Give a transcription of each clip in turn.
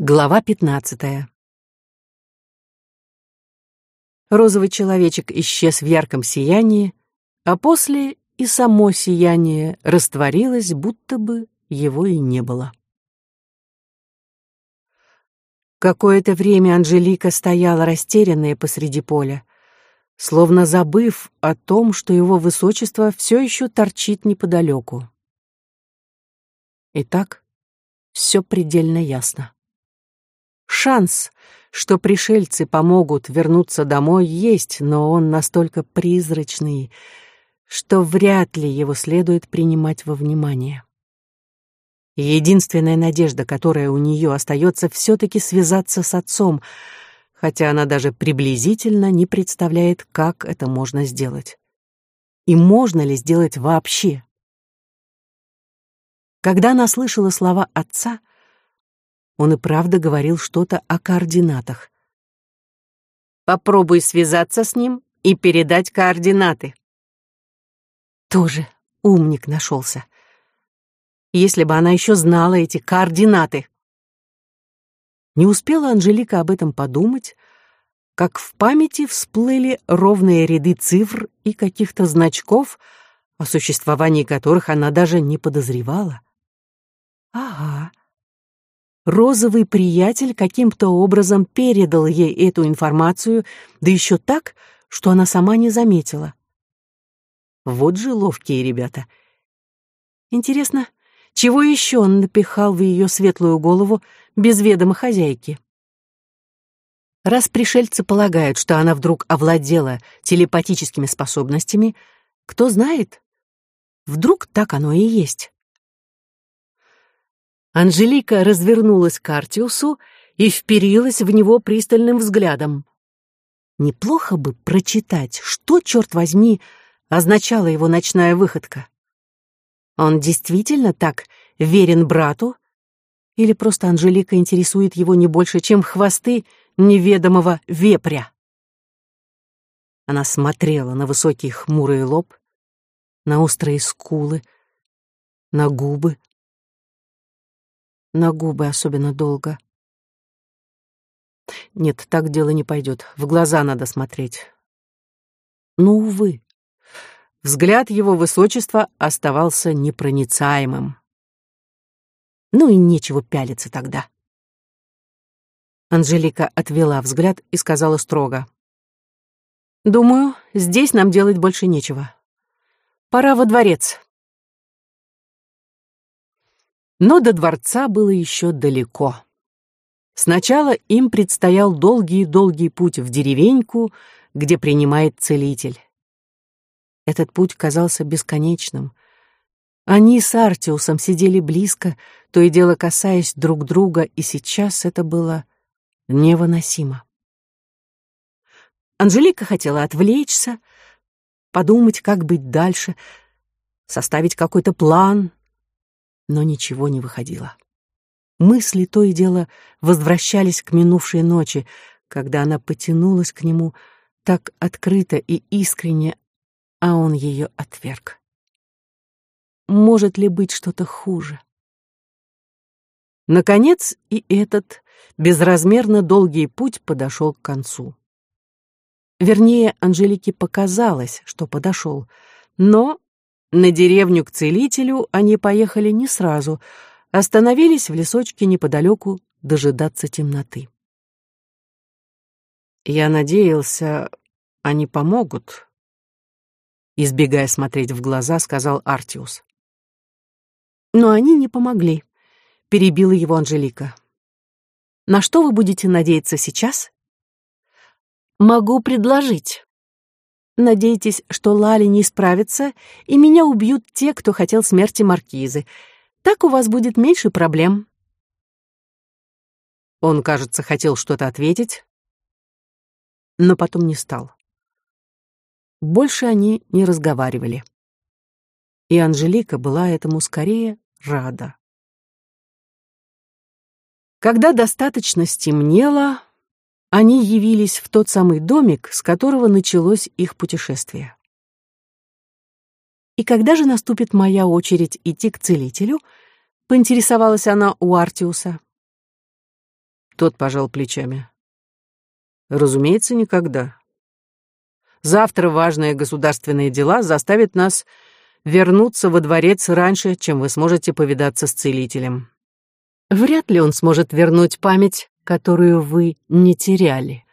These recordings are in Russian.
Глава пятнадцатая. Розовый человечек исчез в ярком сиянии, а после и само сияние растворилось, будто бы его и не было. Какое-то время Анжелика стояла растерянная посреди поля, словно забыв о том, что его высочество все еще торчит неподалеку. Итак, все предельно ясно. Шанс, что пришельцы помогут вернуться домой, есть, но он настолько призрачный, что вряд ли его следует принимать во внимание. Единственная надежда, которая у нее остается, все-таки связаться с отцом, хотя она даже приблизительно не представляет, как это можно сделать. И можно ли сделать вообще? Когда она слышала слова отца, он и правда говорил что-то о координатах. «Попробуй связаться с ним и передать координаты». Тоже умник нашелся. Если бы она еще знала эти координаты. Не успела Анжелика об этом подумать, как в памяти всплыли ровные ряды цифр и каких-то значков, о существовании которых она даже не подозревала. Ага, розовый приятель каким-то образом передал ей эту информацию, да еще так, что она сама не заметила. Вот же ловкие ребята. Интересно, чего еще он напихал в ее светлую голову без ведома хозяйки? Раз пришельцы полагают, что она вдруг овладела телепатическими способностями, кто знает, вдруг так оно и есть. Анжелика развернулась к Артиусу и вперилась в него пристальным взглядом. Неплохо бы прочитать, что, черт возьми, означала его ночная выходка. Он действительно так верен брату? Или просто Анжелика интересует его не больше, чем хвосты неведомого вепря? Она смотрела на высокий хмурый лоб, на острые скулы, на губы, на губы особенно долго. Нет, так дело не пойдет. В глаза надо смотреть. Но, увы, взгляд его высочества оставался непроницаемым. Ну и нечего пялиться тогда. Анжелика отвела взгляд и сказала строго. «Думаю, здесь нам делать больше нечего. Пора во дворец. Но до дворца было еще далеко. Сначала им предстоял долгий-долгий путь в деревеньку, где принимает целитель. Этот путь казался бесконечным. Они с Артиусом сидели близко, то и дело касаясь друг друга, и сейчас это было невыносимо. Анжелика хотела отвлечься, подумать, как быть дальше, составить какой-то план, но ничего не выходило. Мысли то и дело возвращались к минувшей ночи, когда она потянулась к нему так открыто и искренне, а он ее отверг. Может ли быть что-то хуже? Наконец и этот безразмерно долгий путь подошел к концу. Вернее, Анжелике показалось, что подошел, но на деревню к целителю они поехали не сразу, остановились в лесочке неподалеку дожидаться темноты. Я надеялся, они помогут. Избегая смотреть в глаза, сказал Артиус. Но они не помогли, перебила его Анжелика. На что вы будете надеяться сейчас? Могу предложить. Надейтесь, что Лали не справится, и меня убьют те, кто хотел смерти маркизы. Так у вас будет меньше проблем. Он, кажется, хотел что-то ответить, но потом не стал. Больше они не разговаривали. И Анжелика была этому скорее рада. Когда достаточно стемнело, они явились в тот самый домик, с которого началось их путешествие. «И когда же наступит моя очередь идти к целителю?» — поинтересовалась она у Артиуса. Тот пожал плечами. Разумеется, никогда. Завтра важные государственные дела заставят нас вернуться во дворец раньше, чем вы сможете повидаться с целителем. Вряд ли он сможет вернуть память, которую вы не теряли.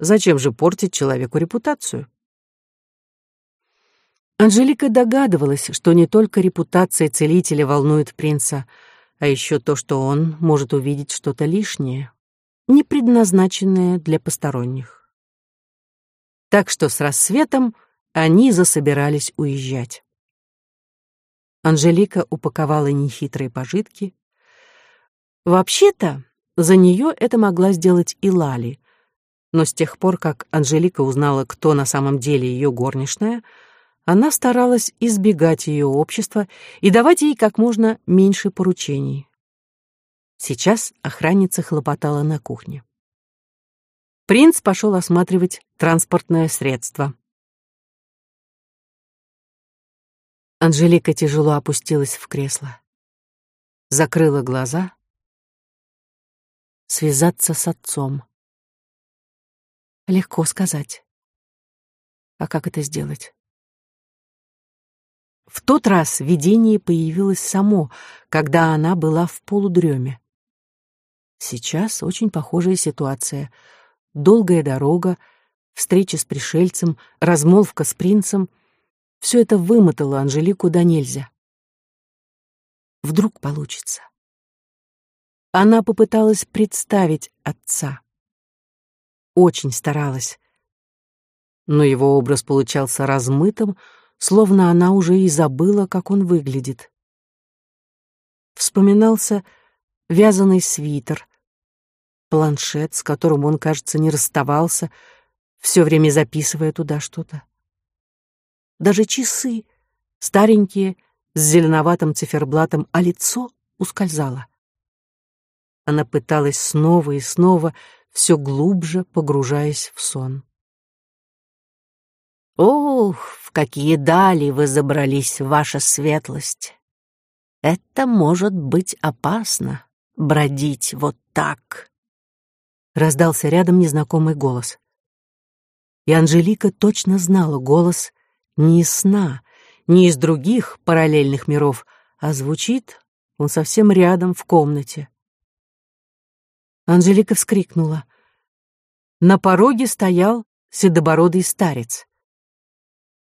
Зачем же портить человеку репутацию? Анжелика догадывалась, что не только репутация целителя волнует принца, а еще то, что он может увидеть что-то лишнее, не предназначенное для посторонних. Так что с рассветом они засобирались уезжать. Анжелика упаковала нехитрые пожитки. Вообще-то, за нее это могла сделать и Лали. Но с тех пор, как Анжелика узнала, кто на самом деле ее горничная, она старалась избегать ее общества и давать ей как можно меньше поручений. Сейчас охранница хлопотала на кухне. Принц пошел осматривать транспортное средство. Анжелика тяжело опустилась в кресло. Закрыла глаза. Связаться с отцом. Легко сказать. А как это сделать? В тот раз видение появилось само, когда она была в полудреме. Сейчас очень похожая ситуация. Долгая дорога, встреча с пришельцем, размолвка с принцем — все это вымотало Анжелику до нельзя. Вдруг получится. Она попыталась представить отца. Очень старалась. Но его образ получался размытым, словно она уже и забыла, как он выглядит. Вспоминался вязаный свитер, планшет, с которым он, кажется, не расставался, все время записывая туда что-то даже часы, старенькие, с зеленоватым циферблатом, а лицо ускользало. Она пыталась снова и снова, все глубже погружаясь в сон. «Ох, в какие дали вы забрались, ваша светлость! Это может быть опасно, бродить вот так!» Раздался рядом незнакомый голос. И Анжелика точно знала голос не из сна, не из других параллельных миров, а звучит он совсем рядом в комнате. Анжелика вскрикнула. На пороге стоял седобородый старец.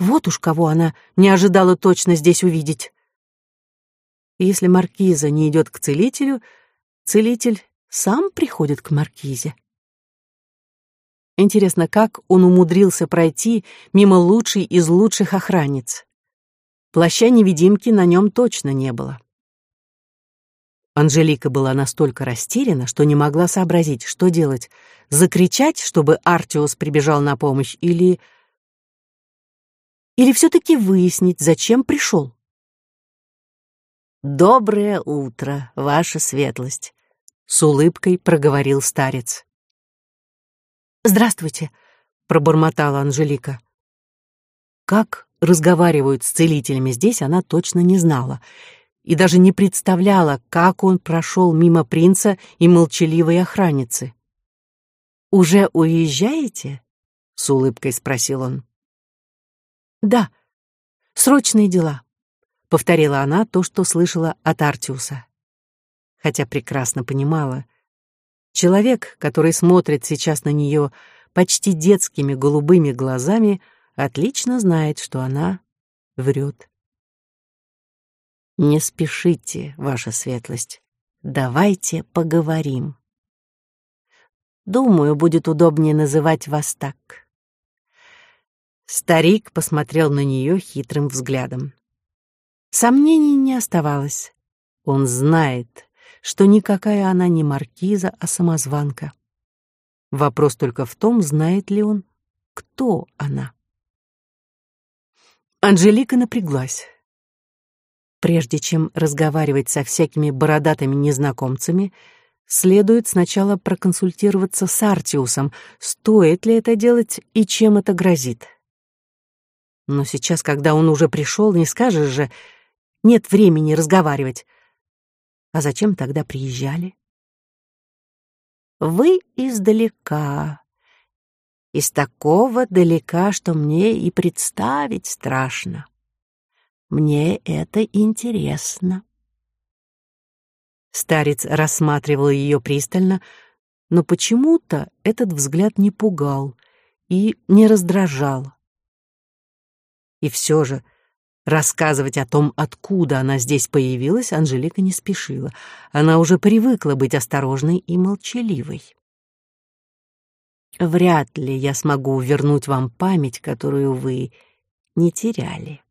Вот уж кого она не ожидала точно здесь увидеть. если маркиза не идет к целителю, целитель сам приходит к маркизе. Интересно, как он умудрился пройти мимо лучшей из лучших охранниц? Плаща-невидимки на нем точно не было. Анжелика была настолько растеряна, что не могла сообразить, что делать. Закричать, чтобы Артиус прибежал на помощь, или... Или все-таки выяснить, зачем пришел? «Доброе утро, ваша светлость», — с улыбкой проговорил старец. «Здравствуйте», — пробормотала Анжелика. Как разговаривают с целителями здесь, она точно не знала и даже не представляла, как он прошел мимо принца и молчаливой охранницы. «Уже уезжаете?» — с улыбкой спросил он. «Да, срочные дела», — повторила она то, что слышала от Артиуса. Хотя прекрасно понимала, Человек, который смотрит сейчас на нее почти детскими голубыми глазами, отлично знает, что она врет. «Не спешите, ваша светлость. Давайте поговорим. Думаю, будет удобнее называть вас так». Старик посмотрел на нее хитрым взглядом. Сомнений не оставалось. Он знает, что никакая она не маркиза, а самозванка. Вопрос только в том, знает ли он, кто она. Анжелика напряглась. Прежде чем разговаривать со всякими бородатыми незнакомцами, следует сначала проконсультироваться с Артиусом, стоит ли это делать и чем это грозит. Но сейчас, когда он уже пришел, не скажешь же, нет времени разговаривать. А зачем тогда приезжали? Вы издалека, из такого далека, что мне и представить страшно. Мне это интересно. Старец рассматривал ее пристально, но почему-то этот взгляд не пугал и не раздражал. И все же рассказывать о том, откуда она здесь появилась, Анжелика не спешила. Она уже привыкла быть осторожной и молчаливой. Вряд ли я смогу вернуть вам память, которую вы не теряли.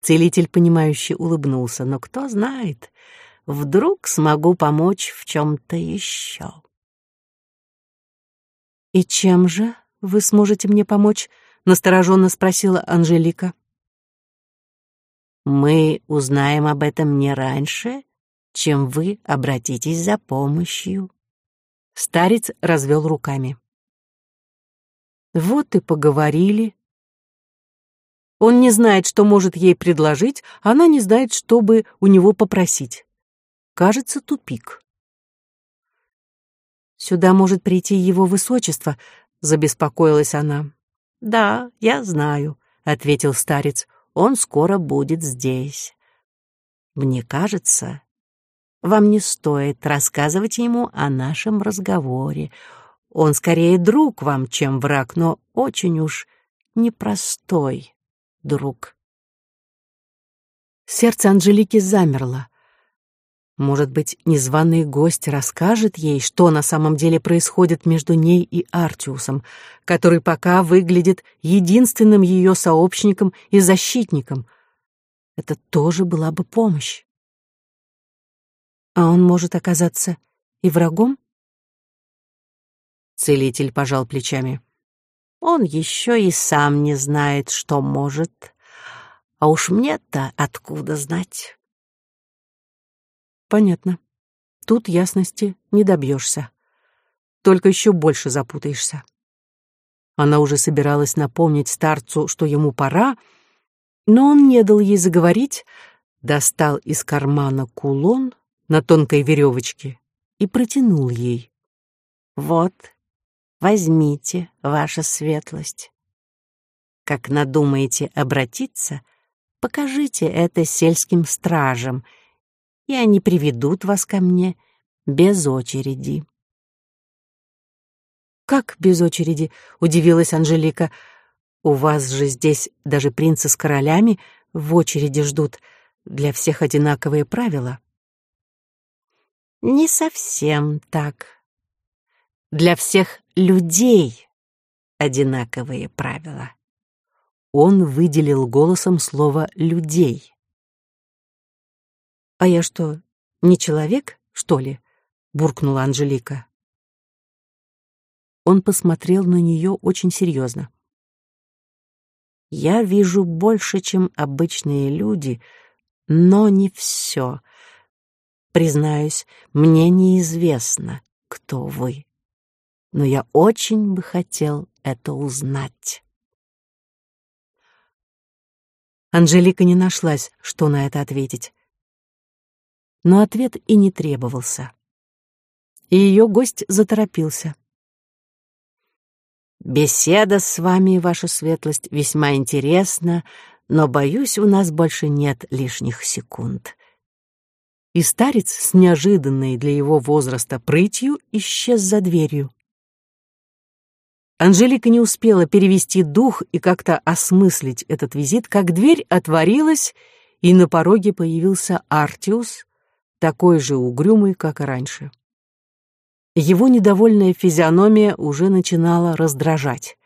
Целитель, понимающе улыбнулся, но кто знает, вдруг смогу помочь в чем-то еще. «И чем же вы сможете мне помочь?» — настороженно спросила Анжелика. «Мы узнаем об этом не раньше, чем вы обратитесь за помощью». Старец развел руками. Вот и поговорили. Он не знает, что может ей предложить, она не знает, что бы у него попросить. Кажется, тупик. «Сюда может прийти его высочество», — забеспокоилась она. «Да, я знаю», — ответил старец. «Он скоро будет здесь. Мне кажется, вам не стоит рассказывать ему о нашем разговоре. Он скорее друг вам, чем враг, но очень уж непростой друг. Сердце Анжелики замерло. Может быть, незваный гость расскажет ей, что на самом деле происходит между ней и Артиусом, который пока выглядит единственным ее сообщником и защитником. Это тоже была бы помощь. А он может оказаться и врагом? Целитель пожал плечами. Он еще и сам не знает, что может. А уж мне-то откуда знать? Понятно. Тут ясности не добьешься. Только еще больше запутаешься. Она уже собиралась напомнить старцу, что ему пора, но он не дал ей заговорить, достал из кармана кулон на тонкой веревочке и протянул ей. «Вот, Возьмите, ваша светлость. Как надумаете обратиться, покажите это сельским стражам, и они приведут вас ко мне без очереди. «Как без очереди?» — удивилась Анжелика. «У вас же здесь даже принцы с королями в очереди ждут. Для всех одинаковые правила». «Не совсем так. Для всех людей одинаковые правила. Он выделил голосом слово «людей». «А я что, не человек, что ли?» — буркнула Анжелика. Он посмотрел на нее очень серьезно. «Я вижу больше, чем обычные люди, но не все. Признаюсь, мне неизвестно, кто вы но я очень бы хотел это узнать. Анжелика не нашлась, что на это ответить. Но ответ и не требовался. И ее гость заторопился. «Беседа с вами, ваша светлость, весьма интересна, но, боюсь, у нас больше нет лишних секунд». И старец с неожиданной для его возраста прытью исчез за дверью. Анжелика не успела перевести дух и как-то осмыслить этот визит, как дверь отворилась, и на пороге появился Артиус, такой же угрюмый, как и раньше. Его недовольная физиономия уже начинала раздражать.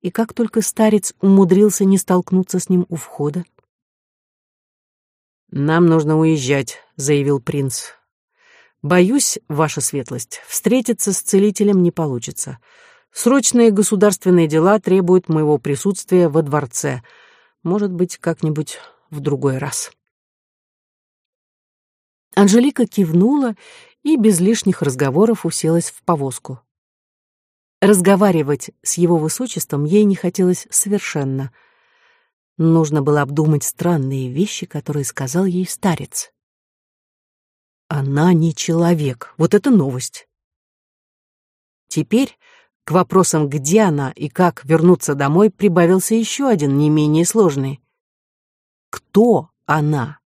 И как только старец умудрился не столкнуться с ним у входа. «Нам нужно уезжать», — заявил принц. «Боюсь, ваша светлость, встретиться с целителем не получится. Срочные государственные дела требуют моего присутствия во дворце. Может быть, как-нибудь в другой раз. Анжелика кивнула и без лишних разговоров уселась в повозку. Разговаривать с его высочеством ей не хотелось совершенно. Нужно было обдумать странные вещи, которые сказал ей старец. Она не человек, вот это новость. Теперь к вопросам, где она и как вернуться домой, прибавился еще один, не менее сложный. Кто она?